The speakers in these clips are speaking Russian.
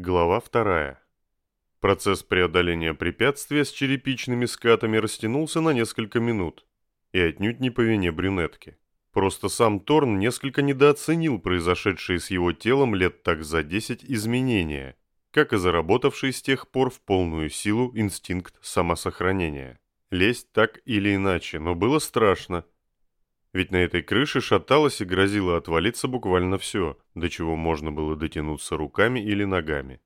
Глава вторая. Процесс преодоления препятствия с черепичными скатами растянулся на несколько минут. И отнюдь не по вине брюнетки. Просто сам Торн несколько недооценил произошедшие с его телом лет так за десять изменения, как и заработавший с тех пор в полную силу инстинкт самосохранения. Лезть так или иначе, но было страшно. Ведь на этой крыше шаталось и грозило отвалиться буквально все, до чего можно было дотянуться руками или ногами.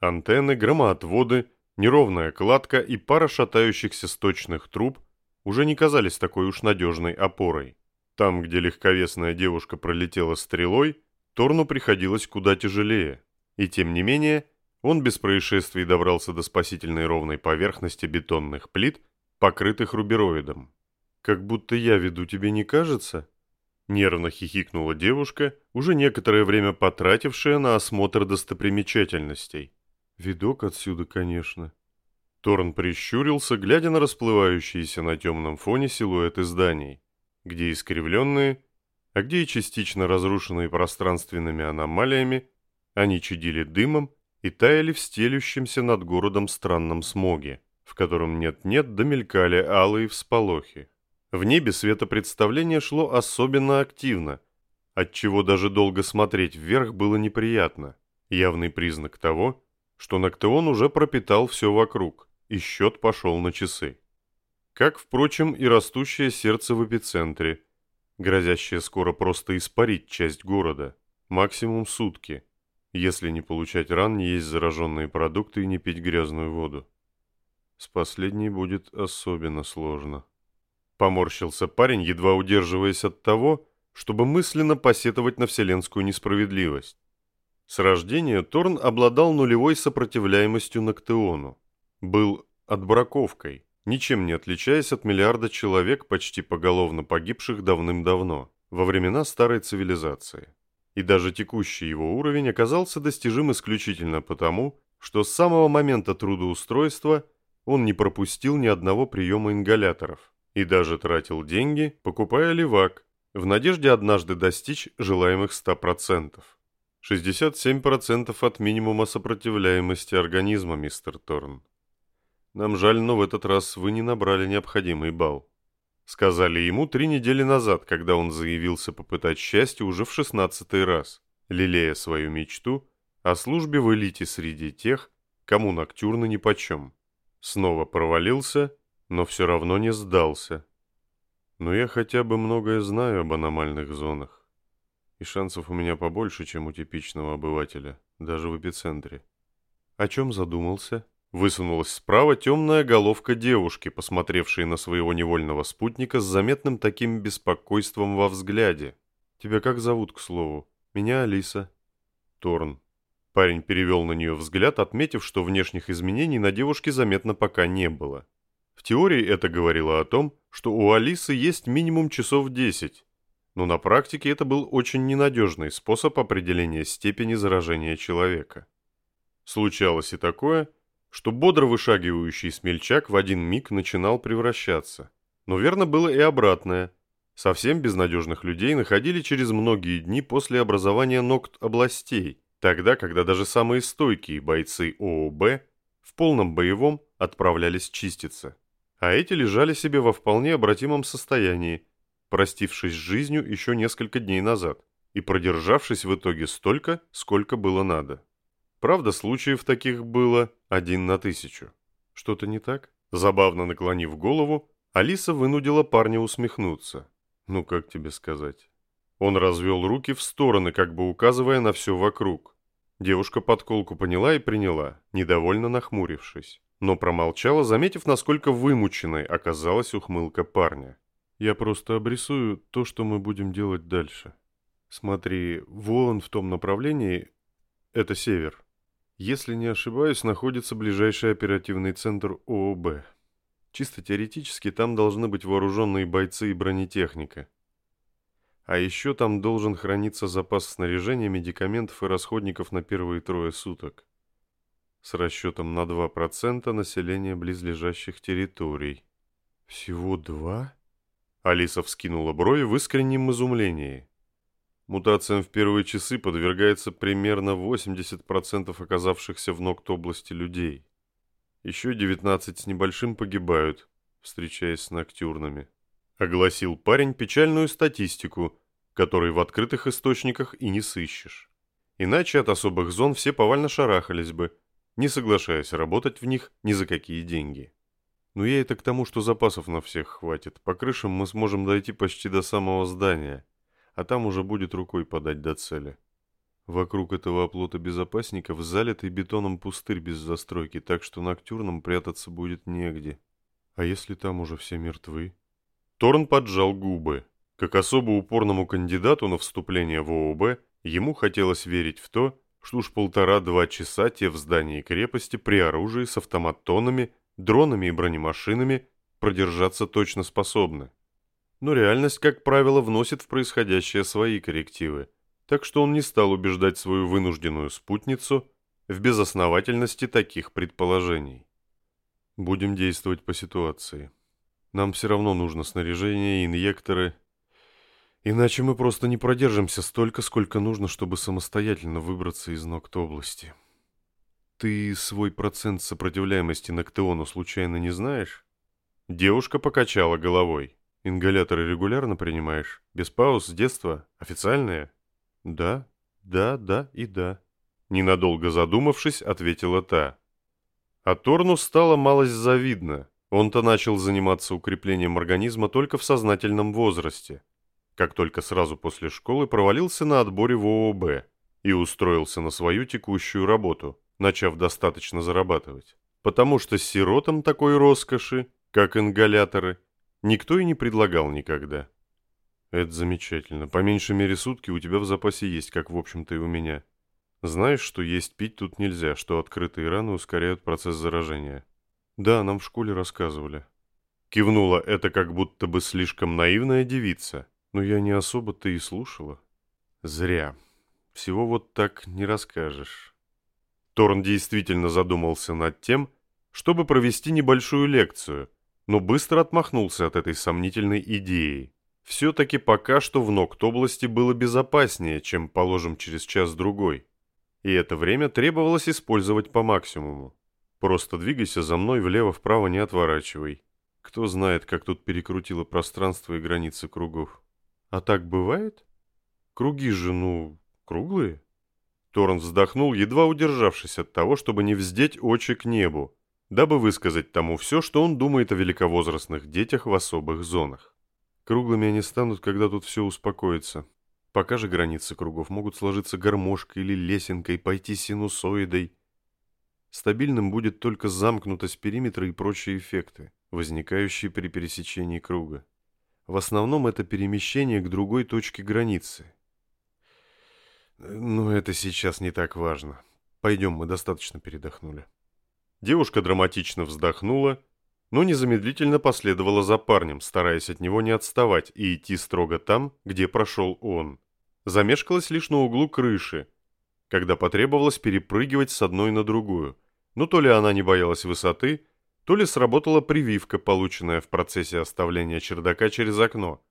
Антенны, громоотводы, неровная кладка и пара шатающихся сточных труб уже не казались такой уж надежной опорой. Там, где легковесная девушка пролетела стрелой, Торну приходилось куда тяжелее. И тем не менее, он без происшествий добрался до спасительной ровной поверхности бетонных плит, покрытых рубероидом. «Как будто я веду, тебе не кажется?» Нервно хихикнула девушка, уже некоторое время потратившая на осмотр достопримечательностей. «Видок отсюда, конечно». Торн прищурился, глядя на расплывающиеся на темном фоне силуэты зданий, где искривленные, а где и частично разрушенные пространственными аномалиями, они чадили дымом и таяли в стелющемся над городом странном смоге, в котором нет-нет домелькали алые всполохи. В небе светопредставление шло особенно активно, отчего даже долго смотреть вверх было неприятно. Явный признак того, что Ноктеон уже пропитал все вокруг, и счет пошел на часы. Как, впрочем, и растущее сердце в эпицентре, грозящее скоро просто испарить часть города, максимум сутки, если не получать ран, не есть зараженные продукты и не пить грязную воду. С последней будет особенно сложно. Поморщился парень, едва удерживаясь от того, чтобы мысленно посетовать на вселенскую несправедливость. С рождения Торн обладал нулевой сопротивляемостью Ноктеону. Был отбраковкой, ничем не отличаясь от миллиарда человек, почти поголовно погибших давным-давно, во времена старой цивилизации. И даже текущий его уровень оказался достижим исключительно потому, что с самого момента трудоустройства он не пропустил ни одного приема ингаляторов и даже тратил деньги, покупая левак, в надежде однажды достичь желаемых 100%. 67% от минимума сопротивляемости организма, мистер Торн. Нам жаль, но в этот раз вы не набрали необходимый балл. Сказали ему три недели назад, когда он заявился попытать счастье уже в шестнадцатый раз, лелея свою мечту о службе в элите среди тех, кому ноктюрны нипочем. Снова провалился но все равно не сдался. Но я хотя бы многое знаю об аномальных зонах. И шансов у меня побольше, чем у типичного обывателя, даже в эпицентре. О чем задумался? Высунулась справа темная головка девушки, посмотревшей на своего невольного спутника с заметным таким беспокойством во взгляде. «Тебя как зовут, к слову?» «Меня Алиса». «Торн». Парень перевел на нее взгляд, отметив, что внешних изменений на девушке заметно пока не было. В теории это говорило о том, что у Алисы есть минимум часов 10, но на практике это был очень ненадежный способ определения степени заражения человека. Случалось и такое, что бодро вышагивающий смельчак в один миг начинал превращаться. Но верно было и обратное. Совсем безнадежных людей находили через многие дни после образования ногт областей, тогда, когда даже самые стойкие бойцы ООБ в полном боевом отправлялись чиститься а эти лежали себе во вполне обратимом состоянии, простившись с жизнью еще несколько дней назад и продержавшись в итоге столько, сколько было надо. Правда, случаев таких было один на тысячу. Что-то не так? Забавно наклонив голову, Алиса вынудила парня усмехнуться. Ну, как тебе сказать? Он развел руки в стороны, как бы указывая на все вокруг. Девушка подколку поняла и приняла, недовольно нахмурившись но промолчала, заметив, насколько вымученной оказалась ухмылка парня. «Я просто обрисую то, что мы будем делать дальше. Смотри, вон в том направлении — это север. Если не ошибаюсь, находится ближайший оперативный центр ООБ. Чисто теоретически там должны быть вооруженные бойцы и бронетехника. А еще там должен храниться запас снаряжения, медикаментов и расходников на первые трое суток с расчетом на 2% населения близлежащих территорий. «Всего два?» Алиса вскинула брови в искреннем изумлении. Мутациям в первые часы подвергается примерно 80% оказавшихся в Нокт-области людей. Еще 19 с небольшим погибают, встречаясь с ноктюрнами. Огласил парень печальную статистику, которой в открытых источниках и не сыщешь. Иначе от особых зон все повально шарахались бы, не соглашаясь работать в них ни за какие деньги. Но я это к тому, что запасов на всех хватит. По крышам мы сможем дойти почти до самого здания а там уже будет рукой подать до цели. Вокруг этого оплота безопасников залитый бетоном пустырь без застройки, так что ноктюрном прятаться будет негде. А если там уже все мертвы? Торн поджал губы. Как особо упорному кандидату на вступление в ООБ, ему хотелось верить в то, что уж полтора-два часа те в здании крепости при оружии с автоматонами, дронами и бронемашинами продержаться точно способны но реальность, как правило, вносит в происходящее свои коррективы, так что он не стал убеждать свою вынужденную спутницу в безосновательности таких предположений. Будем действовать по ситуации. Нам все равно нужно снаряжение и инъекторы, иначе мы просто не продержимся столько, сколько нужно, чтобы самостоятельно выбраться из Нокт-области. Ты свой процент сопротивляемости Ноктеону случайно не знаешь? Девушка покачала головой. Ингаляторы регулярно принимаешь? Без пауз, с детства? Официальные? Да, да, да и да. Ненадолго задумавшись, ответила та. А Торну стало малость завидно. Он-то начал заниматься укреплением организма только в сознательном возрасте. Как только сразу после школы провалился на отборе в ООБ и устроился на свою текущую работу, начав достаточно зарабатывать. Потому что сиротам такой роскоши, как ингаляторы, Никто и не предлагал никогда. Это замечательно. По меньшей мере сутки у тебя в запасе есть, как в общем-то и у меня. Знаешь, что есть пить тут нельзя, что открытые раны ускоряют процесс заражения. Да, нам в школе рассказывали. Кивнула это как будто бы слишком наивная девица, но я не особо-то и слушала. Зря. Всего вот так не расскажешь. Торн действительно задумался над тем, чтобы провести небольшую лекцию – но быстро отмахнулся от этой сомнительной идеи. Все-таки пока что в Нокт-области было безопаснее, чем, положим, через час-другой. И это время требовалось использовать по максимуму. Просто двигайся за мной влево-вправо, не отворачивай. Кто знает, как тут перекрутило пространство и границы кругов. А так бывает? Круги же, ну, круглые? Торн вздохнул, едва удержавшись от того, чтобы не вздеть очи к небу, дабы высказать тому все, что он думает о великовозрастных детях в особых зонах. Круглыми они станут, когда тут все успокоится. Пока же границы кругов могут сложиться гармошкой или лесенкой, пойти синусоидой. Стабильным будет только замкнутость периметра и прочие эффекты, возникающие при пересечении круга. В основном это перемещение к другой точке границы. Но это сейчас не так важно. Пойдем, мы достаточно передохнули. Девушка драматично вздохнула, но незамедлительно последовала за парнем, стараясь от него не отставать и идти строго там, где прошел он. Замешкалась лишь на углу крыши, когда потребовалось перепрыгивать с одной на другую. Но то ли она не боялась высоты, то ли сработала прививка, полученная в процессе оставления чердака через окно.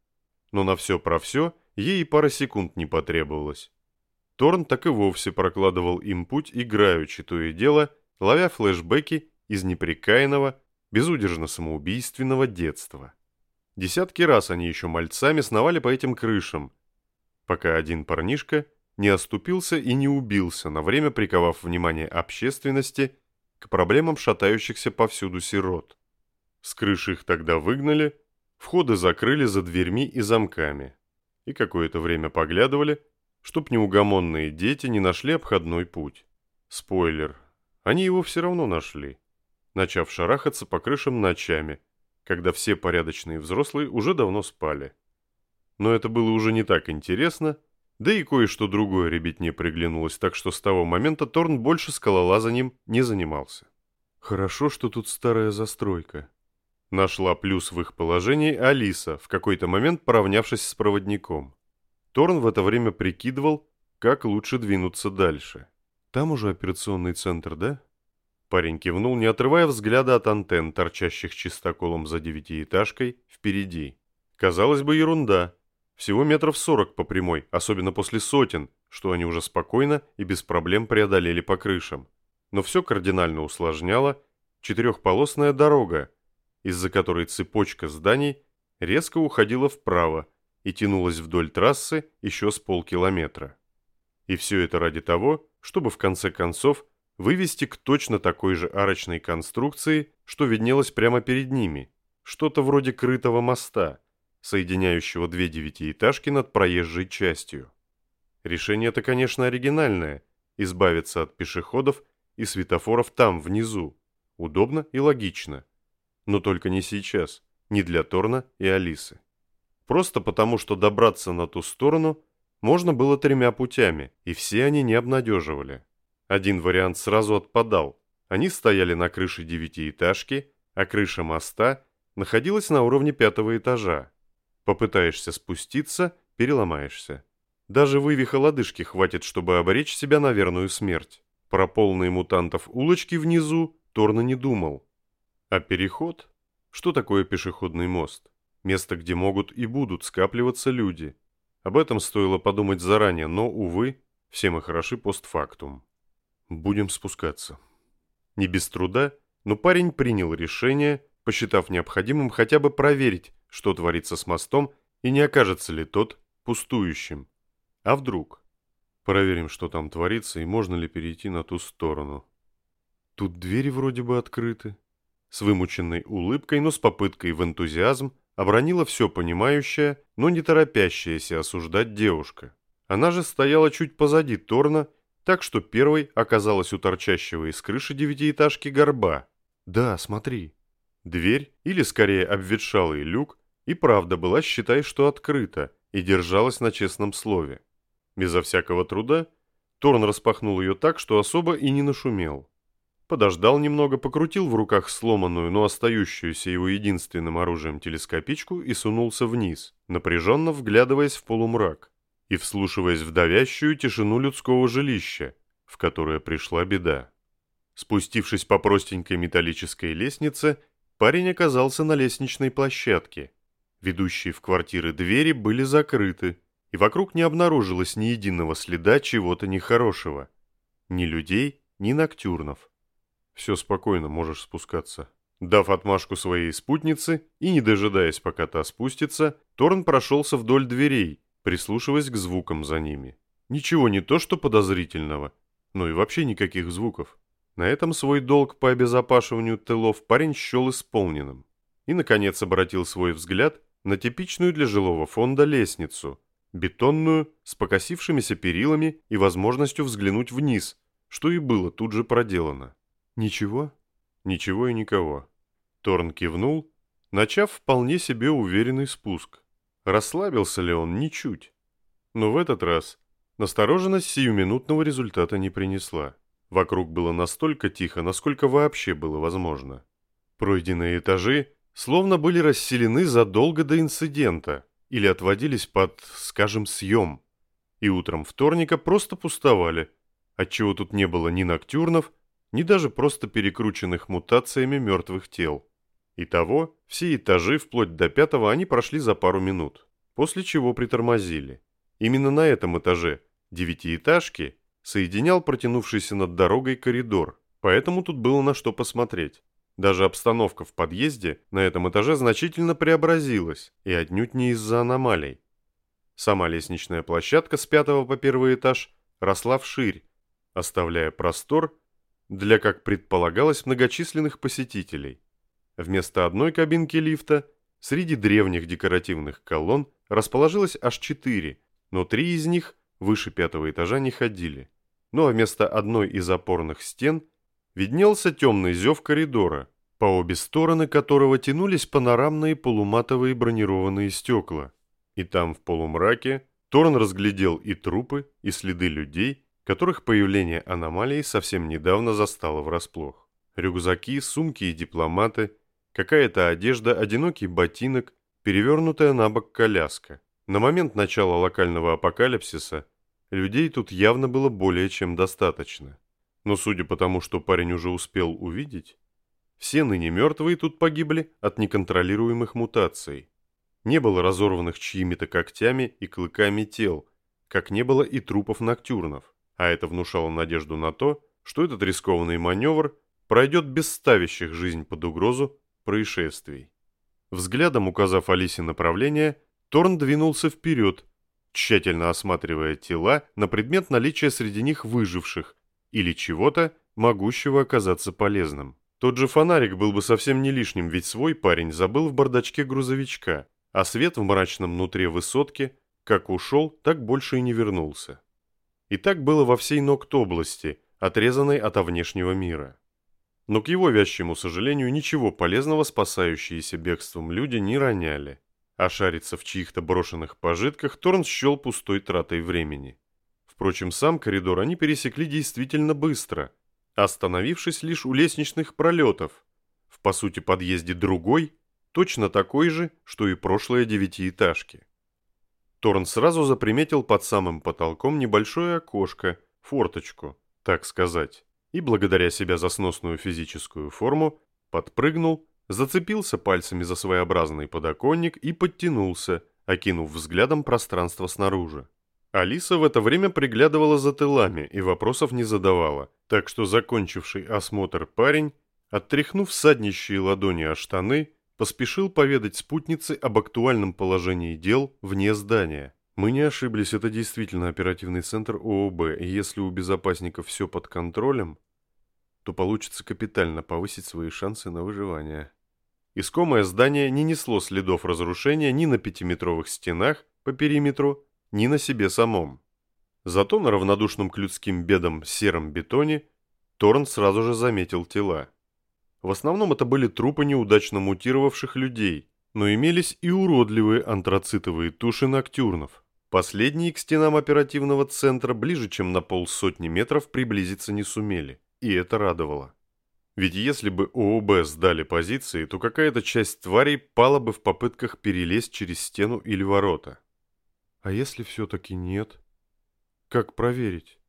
Но на все про все ей и пара секунд не потребовалось. Торн так и вовсе прокладывал им путь играючи то и дело – ловя флешбеки из непрекаянного, безудержно самоубийственного детства. Десятки раз они еще мальцами сновали по этим крышам, пока один парнишка не оступился и не убился, на время приковав внимание общественности к проблемам шатающихся повсюду сирот. С крыши их тогда выгнали, входы закрыли за дверьми и замками, и какое-то время поглядывали, чтоб неугомонные дети не нашли обходной путь. Спойлер, они его все равно нашли, начав шарахаться по крышам ночами, когда все порядочные взрослые уже давно спали. Но это было уже не так интересно, да и кое-что другое ребятне приглянулось, так что с того момента Торн больше скалолазанием не занимался. Хорошо, что тут старая застройка. Нашла плюс в их положении Алиса, в какой-то момент поравнявшись с проводником. Торн в это время прикидывал, как лучше двинуться дальше. Там уже операционный центр, да? Парень кивнул, не отрывая взгляда от антенн, торчащих чистоколом за девятиэтажкой, впереди. Казалось бы, ерунда. Всего метров сорок по прямой, особенно после сотен, что они уже спокойно и без проблем преодолели по крышам. Но все кардинально усложняло четырехполосная дорога, из-за которой цепочка зданий резко уходила вправо и тянулась вдоль трассы еще с полкилометра. И все это ради того, чтобы в конце концов вывести к точно такой же арочной конструкции, что виднелось прямо перед ними, что-то вроде крытого моста, соединяющего две девятиэтажки над проезжей частью. Решение это, конечно, оригинальное – избавиться от пешеходов и светофоров там, внизу. Удобно и логично. Но только не сейчас, не для Торна и Алисы. Просто потому, что добраться на ту сторону можно было тремя путями, и все они не обнадеживали. Один вариант сразу отпадал. Они стояли на крыше девятиэтажки, а крыша моста находилась на уровне пятого этажа. Попытаешься спуститься – переломаешься. Даже вывиха лодыжки хватит, чтобы обречь себя на верную смерть. Про полные мутантов улочки внизу Торна не думал. А переход? Что такое пешеходный мост? Место, где могут и будут скапливаться люди. Об этом стоило подумать заранее, но, увы, все мы хороши постфактум. Будем спускаться. Не без труда, но парень принял решение, посчитав необходимым хотя бы проверить, что творится с мостом и не окажется ли тот пустующим. А вдруг? Проверим, что там творится и можно ли перейти на ту сторону. Тут двери вроде бы открыты. С вымученной улыбкой, но с попыткой в энтузиазм обронила все понимающая, но не торопящаяся осуждать девушка. Она же стояла чуть позади Торна так что первой оказалась у торчащего из крыши девятиэтажки горба. Да, смотри. Дверь, или скорее обветшалый люк, и правда была, считай, что открыта, и держалась на честном слове. Безо всякого труда Торн распахнул ее так, что особо и не нашумел. Подождал немного, покрутил в руках сломанную, но остающуюся его единственным оружием телескопичку и сунулся вниз, напряженно вглядываясь в полумрак и вслушиваясь в давящую тишину людского жилища, в которое пришла беда. Спустившись по простенькой металлической лестнице, парень оказался на лестничной площадке. Ведущие в квартиры двери были закрыты, и вокруг не обнаружилось ни единого следа чего-то нехорошего. Ни людей, ни ноктюрнов. Все спокойно, можешь спускаться. Дав отмашку своей спутнице и не дожидаясь, пока та спустится, Торн прошелся вдоль дверей, прислушиваясь к звукам за ними. Ничего не то, что подозрительного, но и вообще никаких звуков. На этом свой долг по обезопашиванию тылов парень счел исполненным. И, наконец, обратил свой взгляд на типичную для жилого фонда лестницу, бетонную, с покосившимися перилами и возможностью взглянуть вниз, что и было тут же проделано. «Ничего?» «Ничего и никого». Торн кивнул, начав вполне себе уверенный спуск. Расслабился ли он? Ничуть. Но в этот раз настороженность сиюминутного результата не принесла. Вокруг было настолько тихо, насколько вообще было возможно. Пройденные этажи словно были расселены задолго до инцидента или отводились под, скажем, съем. И утром вторника просто пустовали, отчего тут не было ни ноктюрнов, ни даже просто перекрученных мутациями мертвых тел. Итого, все этажи, вплоть до пятого, они прошли за пару минут, после чего притормозили. Именно на этом этаже, девятиэтажки, соединял протянувшийся над дорогой коридор, поэтому тут было на что посмотреть. Даже обстановка в подъезде на этом этаже значительно преобразилась, и отнюдь не из-за аномалий. Сама лестничная площадка с пятого по первый этаж росла вширь, оставляя простор для, как предполагалось, многочисленных посетителей. Вместо одной кабинки лифта среди древних декоративных колонн расположилось аж четыре, но три из них выше пятого этажа не ходили. А вместо одной из опорных стен виднелся темный зев коридора, по обе стороны которого тянулись панорамные полуматовые бронированные стекла. И там в полумраке Торн разглядел и трупы, и следы людей, которых появление аномалии совсем недавно застало врасплох. Рюкзаки, сумки и дипломаты – Какая-то одежда, одинокий ботинок, перевернутая на бок коляска. На момент начала локального апокалипсиса людей тут явно было более чем достаточно. Но судя по тому, что парень уже успел увидеть, все ныне мертвые тут погибли от неконтролируемых мутаций. Не было разорванных чьими-то когтями и клыками тел, как не было и трупов ноктюрнов, а это внушало надежду на то, что этот рискованный маневр пройдет без ставящих жизнь под угрозу происшествий. Взглядом указав Алисе направление, Торн двинулся вперед, тщательно осматривая тела на предмет наличия среди них выживших или чего-то, могущего оказаться полезным. Тот же фонарик был бы совсем не лишним, ведь свой парень забыл в бардачке грузовичка, а свет в мрачном нутре высотки, как ушел, так больше и не вернулся. И так было во всей Нокт области, отрезанной от внешнего мира. Но к его вящему сожалению ничего полезного спасающиеся бегством люди не роняли, а шариться в чьих-то брошенных пожитках Торн счел пустой тратой времени. Впрочем, сам коридор они пересекли действительно быстро – остановившись лишь у лестничных пролетов, в по сути подъезде другой, точно такой же, что и прошлые девятиэтажки. Торн сразу заприметил под самым потолком небольшое окошко, форточку, так сказать, и благодаря себя за сносную физическую форму подпрыгнул, зацепился пальцами за своеобразный подоконник и подтянулся, окинув взглядом пространство снаружи. Алиса в это время приглядывала за тылами и вопросов не задавала, так что закончивший осмотр парень, оттряхнув саднищие ладони о штаны, поспешил поведать спутнице об актуальном положении дел вне здания. Мы не ошиблись, это действительно оперативный центр ООБ, и если у безопасников все под контролем, то получится капитально повысить свои шансы на выживание. Искомое здание не несло следов разрушения ни на пятиметровых стенах по периметру, ни на себе самом. Зато на равнодушном к людским бедам сером бетоне Торн сразу же заметил тела. В основном это были трупы неудачно мутировавших людей, но имелись и уродливые антрацитовые туши ноктюрнов. Последние к стенам оперативного центра ближе, чем на полсотни метров приблизиться не сумели, и это радовало. Ведь если бы ООБ сдали позиции, то какая-то часть тварей пала бы в попытках перелезть через стену или ворота. А если все-таки нет? Как проверить?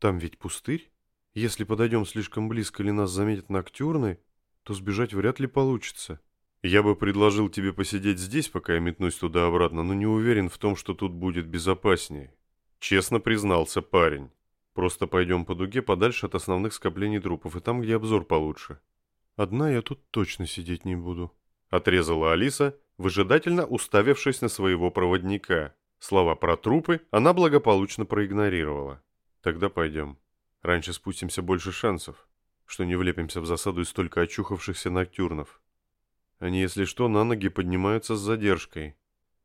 Там ведь пустырь. Если подойдем слишком близко или нас заметят ноктюрны, то сбежать вряд ли получится. Я бы предложил тебе посидеть здесь, пока я метнусь туда-обратно, но не уверен в том, что тут будет безопаснее. Честно признался парень. Просто пойдем по дуге подальше от основных скоплений трупов и там, где обзор получше. Одна я тут точно сидеть не буду. Отрезала Алиса, выжидательно уставившись на своего проводника. Слова про трупы она благополучно проигнорировала. Тогда пойдем. Раньше спустимся больше шансов, что не влепимся в засаду из столько очухавшихся ноктюрнов. Они, если что, на ноги поднимаются с задержкой.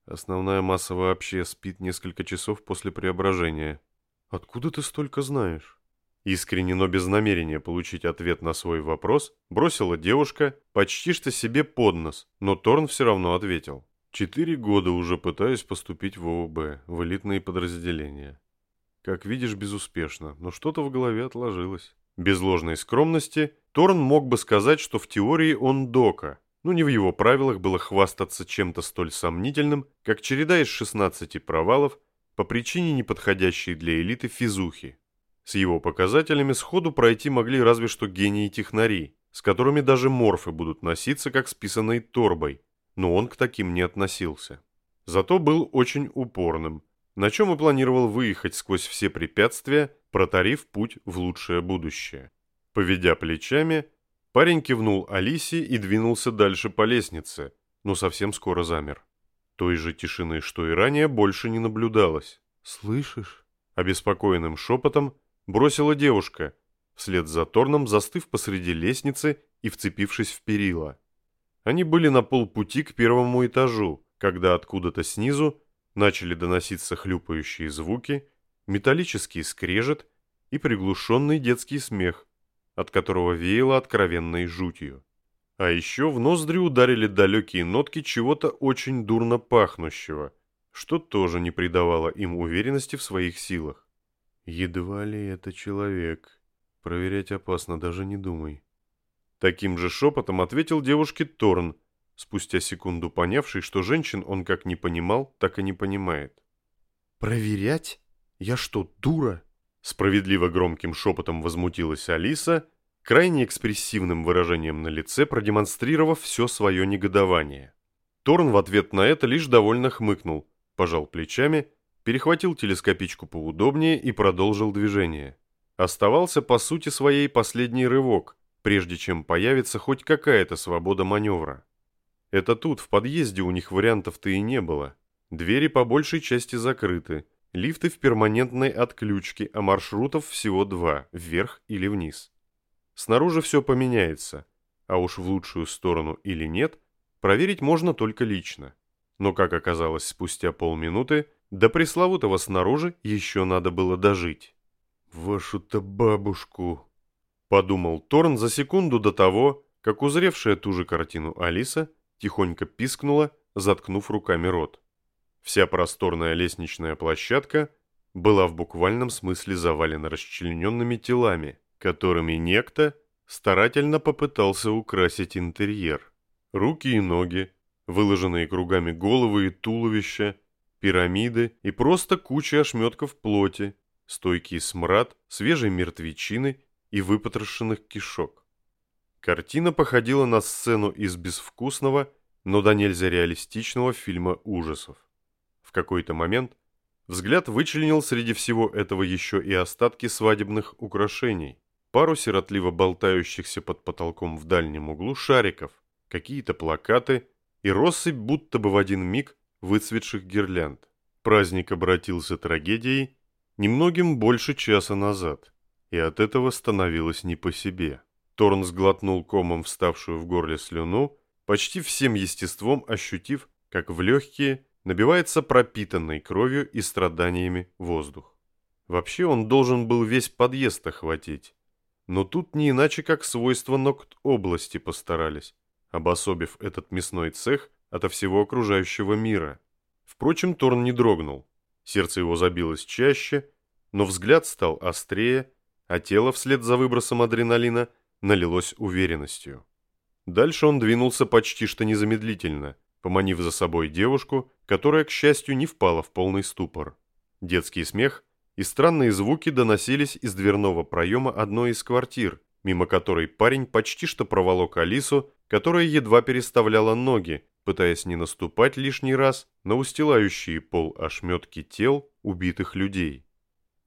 Основная масса вообще спит несколько часов после преображения. Откуда ты столько знаешь? Искренне, но без намерения получить ответ на свой вопрос, бросила девушка почти что себе под нос, но Торн все равно ответил. Четыре года уже пытаюсь поступить в ООБ, в элитные подразделения. Как видишь, безуспешно, но что-то в голове отложилось. Без ложной скромности, Торн мог бы сказать, что в теории он дока, но не в его правилах было хвастаться чем-то столь сомнительным, как череда из 16 провалов по причине неподходящей для элиты физухи. С его показателями сходу пройти могли разве что гении-технари, с которыми даже морфы будут носиться как с писаной торбой, но он к таким не относился. Зато был очень упорным, на чем и планировал выехать сквозь все препятствия, протарив путь в лучшее будущее. Поведя плечами, парень кивнул Алисе и двинулся дальше по лестнице, но совсем скоро замер. Той же тишины, что и ранее, больше не наблюдалось. «Слышишь?» Обеспокоенным шепотом бросила девушка, вслед за Торном застыв посреди лестницы и вцепившись в перила. Они были на полпути к первому этажу, когда откуда-то снизу начали доноситься хлюпающие звуки, металлический скрежет и приглушенный детский смех, от которого веяло откровенной жутью. А еще в ноздри ударили далекие нотки чего-то очень дурно пахнущего, что тоже не придавало им уверенности в своих силах. «Едва ли это человек. Проверять опасно, даже не думай», Таким же шепотом ответил девушке Торн, спустя секунду понявший, что женщин он как не понимал, так и не понимает. «Проверять? Я что, дура?» Справедливо громким шепотом возмутилась Алиса, крайне экспрессивным выражением на лице продемонстрировав все свое негодование. Торн в ответ на это лишь довольно хмыкнул, пожал плечами, перехватил телескопичку поудобнее и продолжил движение. Оставался по сути своей последний рывок, прежде чем появится хоть какая-то свобода маневра. Это тут, в подъезде, у них вариантов-то и не было. Двери по большей части закрыты, лифты в перманентной отключке, а маршрутов всего два, вверх или вниз. Снаружи все поменяется, а уж в лучшую сторону или нет, проверить можно только лично. Но, как оказалось спустя полминуты, до пресловутого снаружи еще надо было дожить. «Вашу-то бабушку!» – подумал Торн за секунду до того, как узревшая ту же картину Алиса тихонько пискнула, заткнув руками рот. Вся просторная лестничная площадка была в буквальном смысле завалена расчлененными телами, которыми некто старательно попытался украсить интерьер. Руки и ноги, выложенные кругами головы и туловища, пирамиды и просто куча ошметков плоти, стойкий смрад, свежей мертвечины и выпотрошенных кишок. Картина походила на сцену из безвкусного, но до нельзя реалистичного фильма ужасов. В какой-то момент взгляд вычленил среди всего этого еще и остатки свадебных украшений, пару сиротливо болтающихся под потолком в дальнем углу шариков, какие-то плакаты и россыпь будто бы в один миг выцветших гирлянд. Праздник обратился трагедией немногим больше часа назад, и от этого становилось не по себе. Торн сглотнул комом вставшую в горле слюну, почти всем естеством ощутив, как в легкие набивается пропитанной кровью и страданиями воздух. Вообще он должен был весь подъезд охватить, но тут не иначе как свойства ногт области постарались, обособив этот мясной цех ото всего окружающего мира. Впрочем, Торн не дрогнул. Сердце его забилось чаще, но взгляд стал острее, а тело вслед за выбросом адреналина налилось уверенностью. Дальше он двинулся почти что незамедлительно, поманив за собой девушку, которая, к счастью, не впала в полный ступор. Детский смех и странные звуки доносились из дверного проема одной из квартир, мимо которой парень почти что проволок Алису, которая едва переставляла ноги, пытаясь не наступать лишний раз на устилающие пол ошметки тел убитых людей.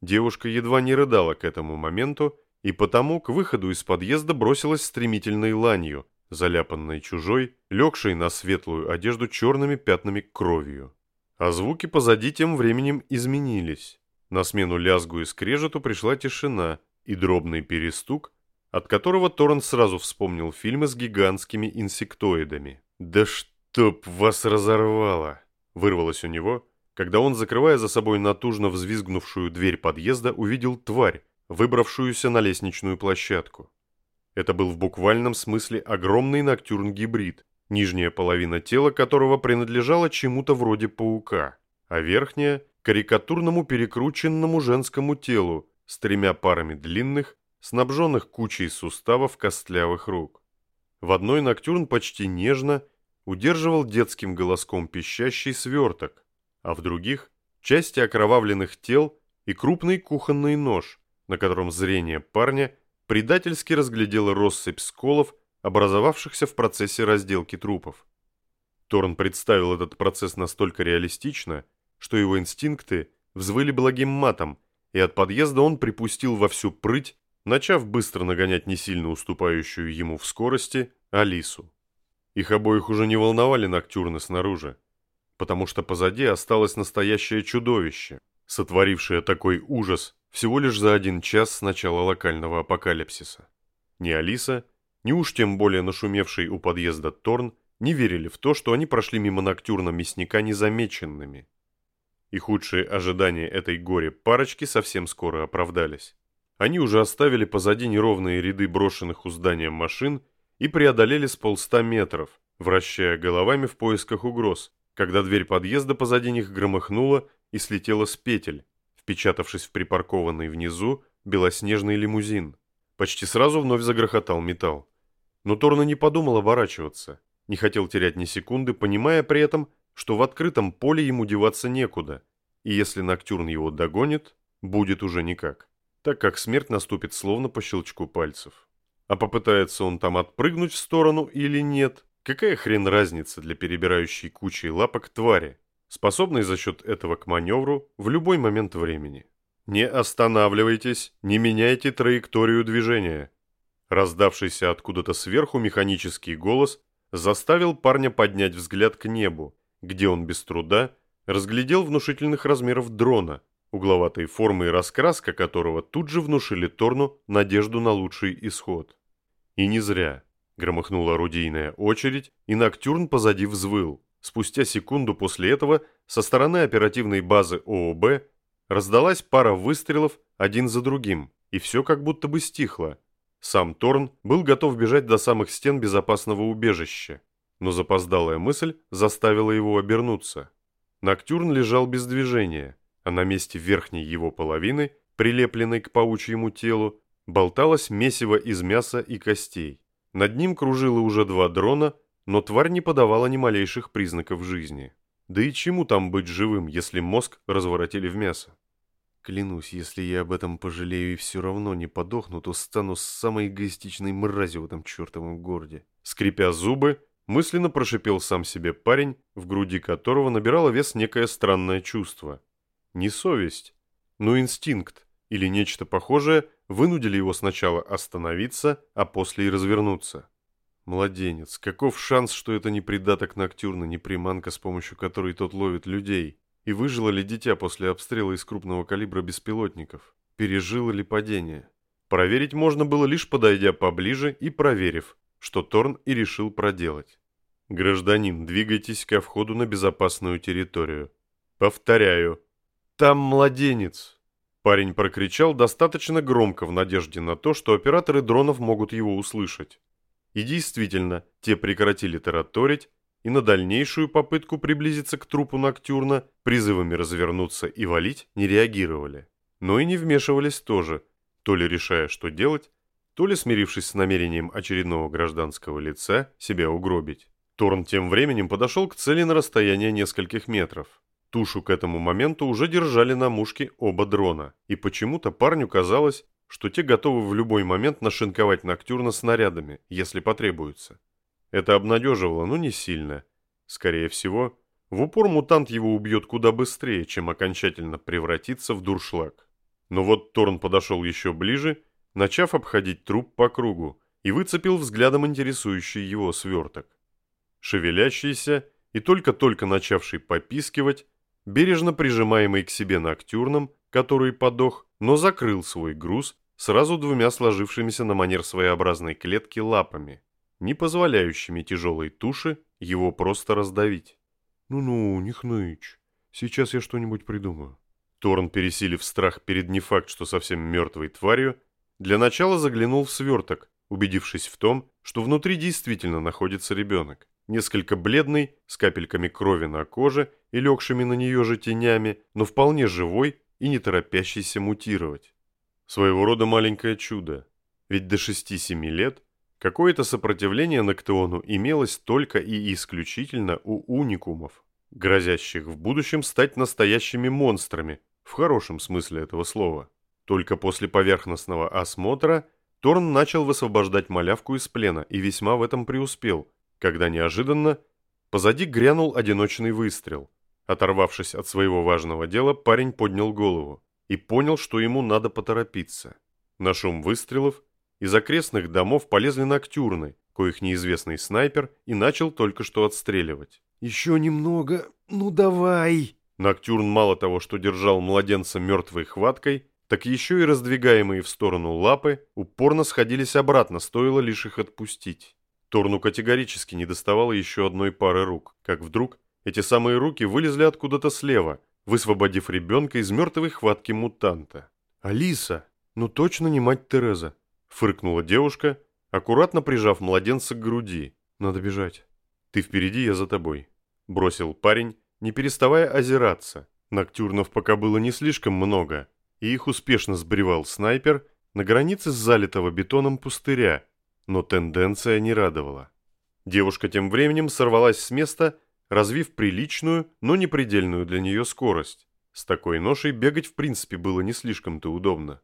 Девушка едва не рыдала к этому моменту, и потому к выходу из подъезда бросилась стремительной ланью, заляпанной чужой, легшей на светлую одежду черными пятнами кровью. А звуки позади тем временем изменились. На смену лязгу и скрежету пришла тишина и дробный перестук, от которого Торрен сразу вспомнил фильмы с гигантскими инсектоидами. «Да чтоб вас разорвало!» – вырвалось у него, когда он, закрывая за собой натужно взвизгнувшую дверь подъезда, увидел тварь, выбравшуюся на лестничную площадку. Это был в буквальном смысле огромный ноктюрн-гибрид, нижняя половина тела которого принадлежала чему-то вроде паука, а верхняя – карикатурному перекрученному женскому телу с тремя парами длинных, снабженных кучей суставов костлявых рук. В одной ноктюрн почти нежно удерживал детским голоском пищащий сверток, а в других – части окровавленных тел и крупный кухонный нож, на котором зрение парня – предательски разглядела россыпь сколов, образовавшихся в процессе разделки трупов. Торн представил этот процесс настолько реалистично, что его инстинкты взвыли благим матом, и от подъезда он припустил во всю прыть, начав быстро нагонять не сильно уступающую ему в скорости Алису. Их обоих уже не волновали ноктюрны снаружи, потому что позади осталось настоящее чудовище, сотворившее такой ужас, всего лишь за один час с начала локального апокалипсиса. Ни Алиса, ни уж тем более нашумевший у подъезда Торн не верили в то, что они прошли мимо ноктюрна мясника незамеченными. И худшие ожидания этой горе-парочки совсем скоро оправдались. Они уже оставили позади неровные ряды брошенных у здания машин и преодолели с полста метров, вращая головами в поисках угроз, когда дверь подъезда позади них громыхнула и слетела с петель, впечатавшись в припаркованный внизу белоснежный лимузин. Почти сразу вновь загрохотал металл. Но Торна не подумал оборачиваться, не хотел терять ни секунды, понимая при этом, что в открытом поле ему деваться некуда, и если Ноктюрн его догонит, будет уже никак, так как смерть наступит словно по щелчку пальцев. А попытается он там отпрыгнуть в сторону или нет, Какая хрен разница для перебирающей кучей лапок твари, способной за счет этого к маневру в любой момент времени? Не останавливайтесь, не меняйте траекторию движения. Раздавшийся откуда-то сверху механический голос заставил парня поднять взгляд к небу, где он без труда разглядел внушительных размеров дрона, угловатой формы и раскраска которого тут же внушили Торну надежду на лучший исход. И не зря. Громыхнула орудийная очередь, и Ноктюрн позади взвыл. Спустя секунду после этого со стороны оперативной базы ООБ раздалась пара выстрелов один за другим, и все как будто бы стихло. Сам Торн был готов бежать до самых стен безопасного убежища, но запоздалая мысль заставила его обернуться. Ноктюрн лежал без движения, а на месте верхней его половины, прилепленной к паучьему телу, болталось месиво из мяса и костей. Над ним кружило уже два дрона, но тварь не подавала ни малейших признаков жизни. Да и чему там быть живым, если мозг разворотили в мясо? Клянусь, если я об этом пожалею и все равно не подохну, то стану самой эгоистичной мразью в этом чертовом городе. Скрипя зубы, мысленно прошипел сам себе парень, в груди которого набирало вес некое странное чувство. Не совесть, но инстинкт или нечто похожее вынудили его сначала остановиться, а после и развернуться. Младенец, каков шанс, что это не придаток Ноктюрна, не приманка, с помощью которой тот ловит людей? И выжило ли дитя после обстрела из крупного калибра беспилотников? Пережило ли падение? Проверить можно было лишь подойдя поближе и проверив, что Торн и решил проделать. «Гражданин, двигайтесь ко входу на безопасную территорию. Повторяю, там младенец!» Парень прокричал достаточно громко в надежде на то, что операторы дронов могут его услышать. И действительно, те прекратили тараторить и на дальнейшую попытку приблизиться к трупу Ноктюрна призывами развернуться и валить не реагировали. Но и не вмешивались тоже, то ли решая, что делать, то ли смирившись с намерением очередного гражданского лица себя угробить. Торн тем временем подошел к цели на расстояние нескольких метров. Тушу к этому моменту уже держали на мушке оба дрона, и почему-то парню казалось, что те готовы в любой момент нашинковать Ноктюрна снарядами, если потребуется. Это обнадеживало, но не сильно. Скорее всего, в упор мутант его убьет куда быстрее, чем окончательно превратиться в дуршлаг. Но вот Торн подошел еще ближе, начав обходить труп по кругу, и выцепил взглядом интересующий его сверток. Шевелящийся и только-только начавший попискивать, бережно прижимаемый к себе ноктюрном, который подох, но закрыл свой груз сразу двумя сложившимися на манер своеобразной клетки лапами не позволяющими тяжелой туши его просто раздавить. «Ну-ну, не хнычь. Сейчас я что-нибудь придумаю». Торн, пересилив страх перед не факт, что совсем мертвой тварью, для начала заглянул в сверток, убедившись в том, что внутри действительно находится ребенок. Несколько бледный, с капельками крови на коже и легшими на нее же тенями, но вполне живой и не торопящийся мутировать. Своего рода маленькое чудо. Ведь до 6-7 лет Какое-то сопротивление Ноктеону имелось только и исключительно у уникумов, грозящих в будущем стать настоящими монстрами, в хорошем смысле этого слова. Только после поверхностного осмотра Торн начал высвобождать малявку из плена и весьма в этом преуспел, когда неожиданно позади грянул одиночный выстрел. Оторвавшись от своего важного дела, парень поднял голову и понял, что ему надо поторопиться. На шум выстрелов из окрестных домов полезли ноктюрны, коих неизвестный снайпер и начал только что отстреливать. «Еще немного, ну давай!» Ноктюрн мало того, что держал младенца мертвой хваткой, так еще и раздвигаемые в сторону лапы упорно сходились обратно, стоило лишь их отпустить. Торну категорически не доставало еще одной пары рук, как вдруг эти самые руки вылезли откуда-то слева, высвободив ребенка из мертвой хватки мутанта. «Алиса, ну точно не мать Тереза!» Фыркнула девушка, аккуратно прижав младенца к груди. «Надо бежать». «Ты впереди, я за тобой», – бросил парень, не переставая озираться. Ноктюрнов пока было не слишком много, и их успешно сбривал снайпер на границе с залитого бетоном пустыря, но тенденция не радовала. Девушка тем временем сорвалась с места, развив приличную, но не предельную для нее скорость. С такой ношей бегать в принципе было не слишком-то удобно.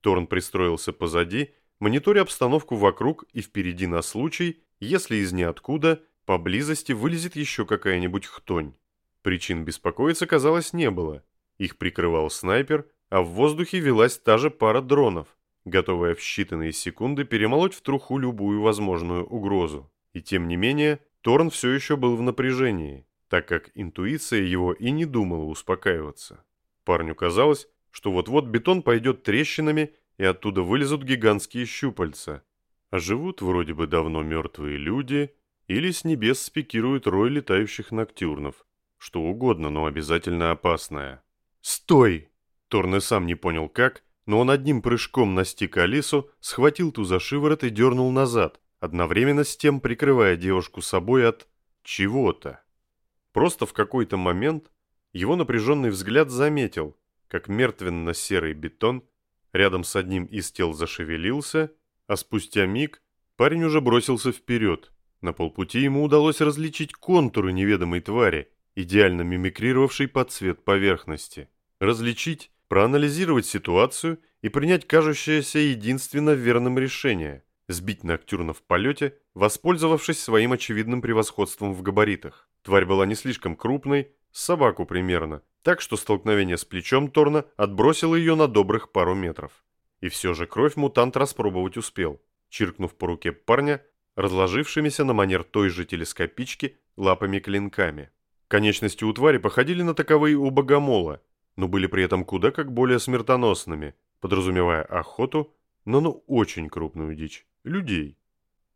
Торн пристроился позади мониторя обстановку вокруг и впереди на случай, если из ниоткуда поблизости вылезет еще какая-нибудь хтонь. Причин беспокоиться, казалось, не было. Их прикрывал снайпер, а в воздухе велась та же пара дронов, готовая в считанные секунды перемолоть в труху любую возможную угрозу. И тем не менее, Торн все еще был в напряжении, так как интуиция его и не думала успокаиваться. Парню казалось, что вот-вот бетон пойдет трещинами, и оттуда вылезут гигантские щупальца. А живут вроде бы давно мертвые люди, или с небес спикирует рой летающих ноктюрнов. Что угодно, но обязательно опасное. «Стой!» Торн сам не понял как, но он одним прыжком настиг Алису, схватил ту за шиворот и дернул назад, одновременно с тем прикрывая девушку собой от чего-то. Просто в какой-то момент его напряженный взгляд заметил, как мертвенно-серый бетон рядом с одним из тел зашевелился, а спустя миг парень уже бросился вперед. На полпути ему удалось различить контуры неведомой твари, идеально мимикрировавшей под цвет поверхности. Различить, проанализировать ситуацию и принять кажущееся единственно верным решение – сбить Ноктюрна в полете, воспользовавшись своим очевидным превосходством в габаритах. Тварь была не слишком крупной, собаку примерно, так что столкновение с плечом Торна отбросило ее на добрых пару метров. И все же кровь мутант распробовать успел, чиркнув по руке парня, разложившимися на манер той же телескопички лапами-клинками. Конечности у твари походили на таковые у богомола, но были при этом куда как более смертоносными, подразумевая охоту, но ну очень крупную дичь людей.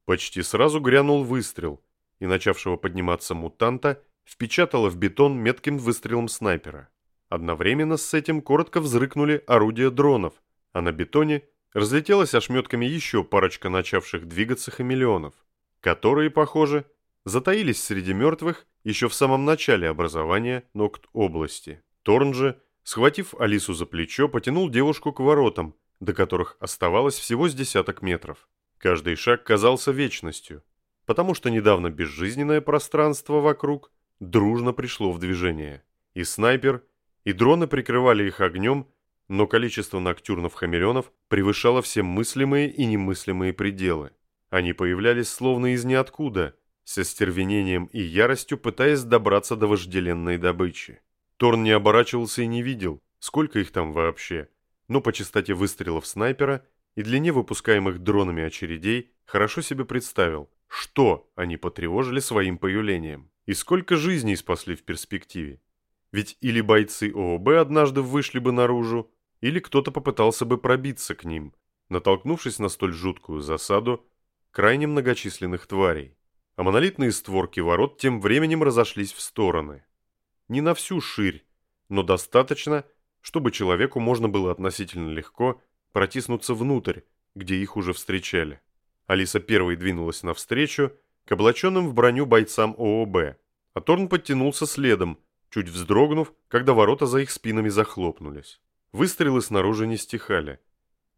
Почти сразу грянул выстрел, и начавшего подниматься мутанта впечатало в бетон метким выстрелом снайпера. Одновременно с этим коротко взрыкнули орудия дронов, а на бетоне разлетелась ошметками еще парочка начавших двигаться хамелеонов, которые, похоже, затаились среди мертвых еще в самом начале образования Нокт области. Торн же, схватив Алису за плечо, потянул девушку к воротам, до которых оставалось всего с десяток метров. Каждый шаг казался вечностью, потому что недавно безжизненное пространство вокруг дружно пришло в движение. И снайпер, и дроны прикрывали их огнем, но количество ноктюрнов-хамелеонов превышало все мыслимые и немыслимые пределы. Они появлялись словно из ниоткуда, со стервенением и яростью пытаясь добраться до вожделенной добычи. Торн не оборачивался и не видел, сколько их там вообще, но по частоте выстрелов снайпера – и длине выпускаемых дронами очередей хорошо себе представил, что они потревожили своим появлением и сколько жизней спасли в перспективе. Ведь или бойцы ООБ однажды вышли бы наружу, или кто-то попытался бы пробиться к ним, натолкнувшись на столь жуткую засаду крайне многочисленных тварей. А монолитные створки ворот тем временем разошлись в стороны. Не на всю ширь, но достаточно, чтобы человеку можно было относительно легко протиснуться внутрь, где их уже встречали. Алиса первой двинулась навстречу к облаченным в броню бойцам ООБ, а Торн подтянулся следом, чуть вздрогнув, когда ворота за их спинами захлопнулись. Выстрелы снаружи не стихали,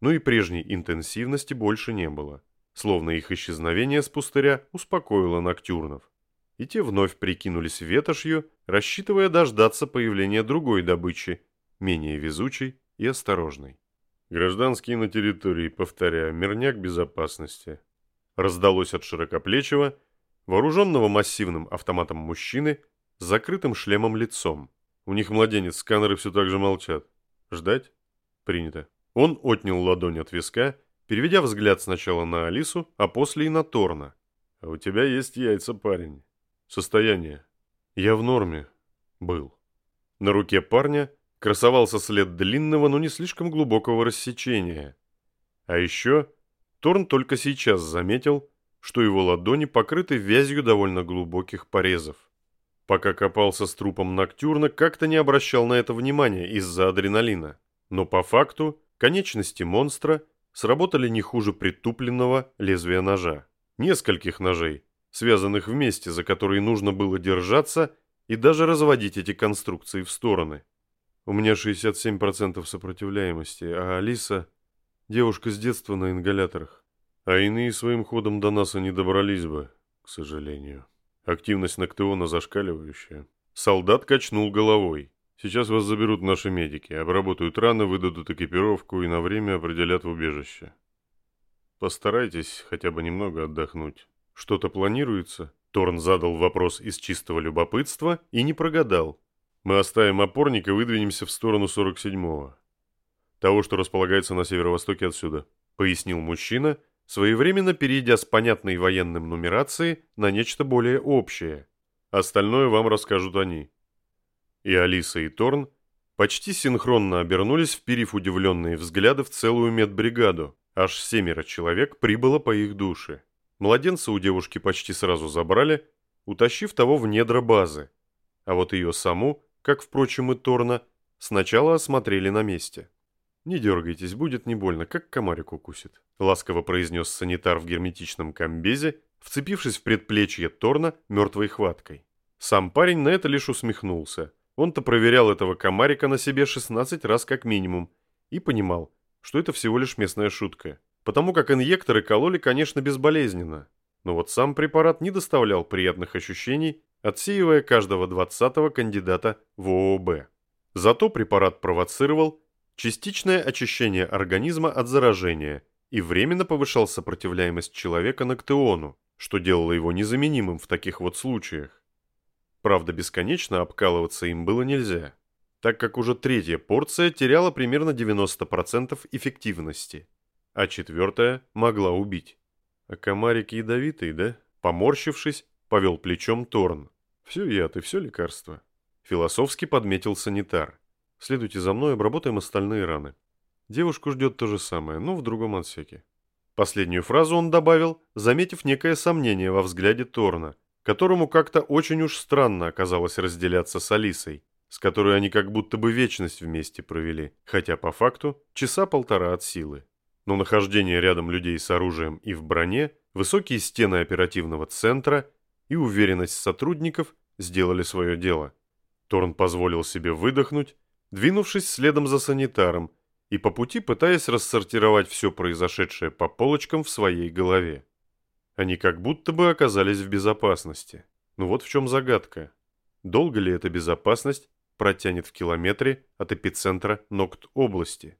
но и прежней интенсивности больше не было, словно их исчезновение с пустыря успокоило ноктюрнов. И те вновь прикинулись ветошью, рассчитывая дождаться появления другой добычи, менее везучей и осторожной. Гражданские на территории, повторяю, мирняк безопасности. Раздалось от широкоплечего, вооруженного массивным автоматом мужчины с закрытым шлемом лицом. У них младенец, сканеры все так же молчат. Ждать? Принято. Он отнял ладонь от виска, переведя взгляд сначала на Алису, а после и на Торна. «А у тебя есть яйца, парень. Состояние?» «Я в норме. Был». На руке парня красовался след длинного, но не слишком глубокого рассечения. А еще Торн только сейчас заметил, что его ладони покрыты вязью довольно глубоких порезов. Пока копался с трупом Ноктюрна, как-то не обращал на это внимания из-за адреналина. Но по факту конечности монстра сработали не хуже притупленного лезвия ножа. Нескольких ножей, связанных вместе, за которые нужно было держаться и даже разводить эти конструкции в стороны. У меня 67% сопротивляемости, а Алиса – девушка с детства на ингаляторах. А иные своим ходом до нас и не добрались бы, к сожалению. Активность Ноктеона зашкаливающая. Солдат качнул головой. Сейчас вас заберут наши медики, обработают раны, выдадут экипировку и на время определят в убежище. Постарайтесь хотя бы немного отдохнуть. Что-то планируется? Торн задал вопрос из чистого любопытства и не прогадал. Мы оставим опорник и выдвинемся в сторону 47-го. Того, что располагается на северо-востоке отсюда, пояснил мужчина, своевременно перейдя с понятной военным нумерации на нечто более общее. Остальное вам расскажут они. И Алиса, и Торн почти синхронно обернулись, вперив удивленные взгляды в целую медбригаду. Аж семеро человек прибыло по их душе. Младенца у девушки почти сразу забрали, утащив того в недра базы. А вот ее саму, как, впрочем, и Торна, сначала осмотрели на месте. «Не дергайтесь, будет не больно, как комарик укусит», — ласково произнес санитар в герметичном комбезе, вцепившись в предплечье Торна мертвой хваткой. Сам парень на это лишь усмехнулся. Он-то проверял этого комарика на себе 16 раз как минимум и понимал, что это всего лишь местная шутка потому как инъекторы кололи, конечно, безболезненно. Но вот сам препарат не доставлял приятных ощущений, отсеивая каждого двадцатого кандидата в ООБ. Зато препарат провоцировал частичное очищение организма от заражения и временно повышал сопротивляемость человека на ктеону, что делало его незаменимым в таких вот случаях. Правда, бесконечно обкалываться им было нельзя, так как уже третья порция теряла примерно 90% эффективности – а четвертая могла убить. А комарик ядовитый, да? Поморщившись, повел плечом Торн. Все яд и все лекарство. Философски подметил санитар. Следуйте за мной, обработаем остальные раны. Девушку ждет то же самое, но в другом отсеке. Последнюю фразу он добавил, заметив некое сомнение во взгляде Торна, которому как-то очень уж странно оказалось разделяться с Алисой, с которой они как будто бы вечность вместе провели, хотя по факту часа полтора от силы но нахождение рядом людей с оружием и в броне, высокие стены оперативного центра и уверенность сотрудников сделали свое дело. Торн позволил себе выдохнуть, двинувшись следом за санитаром и по пути пытаясь рассортировать все произошедшее по полочкам в своей голове. Они как будто бы оказались в безопасности. Но вот в чем загадка. Долго ли эта безопасность протянет в километре от эпицентра Нокт области?